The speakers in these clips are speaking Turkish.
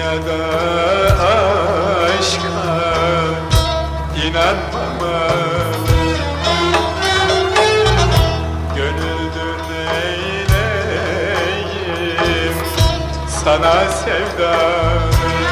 dünyada aşka inanmamalı Gönüldür neyleyim sana sevdalı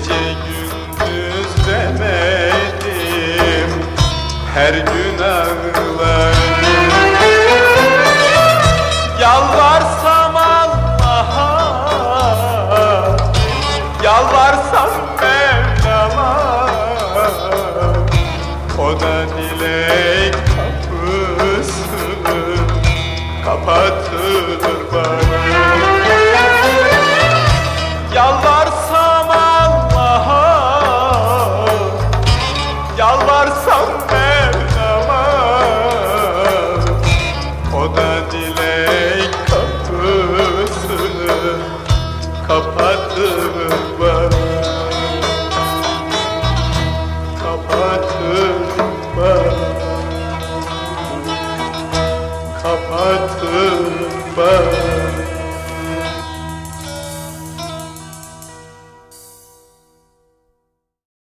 gece gündüz demedim Her gün ağlarım. Yalvarsam Allah'a Yalvarsam Mevlam'a O da dilek kapısını kapatır bana. the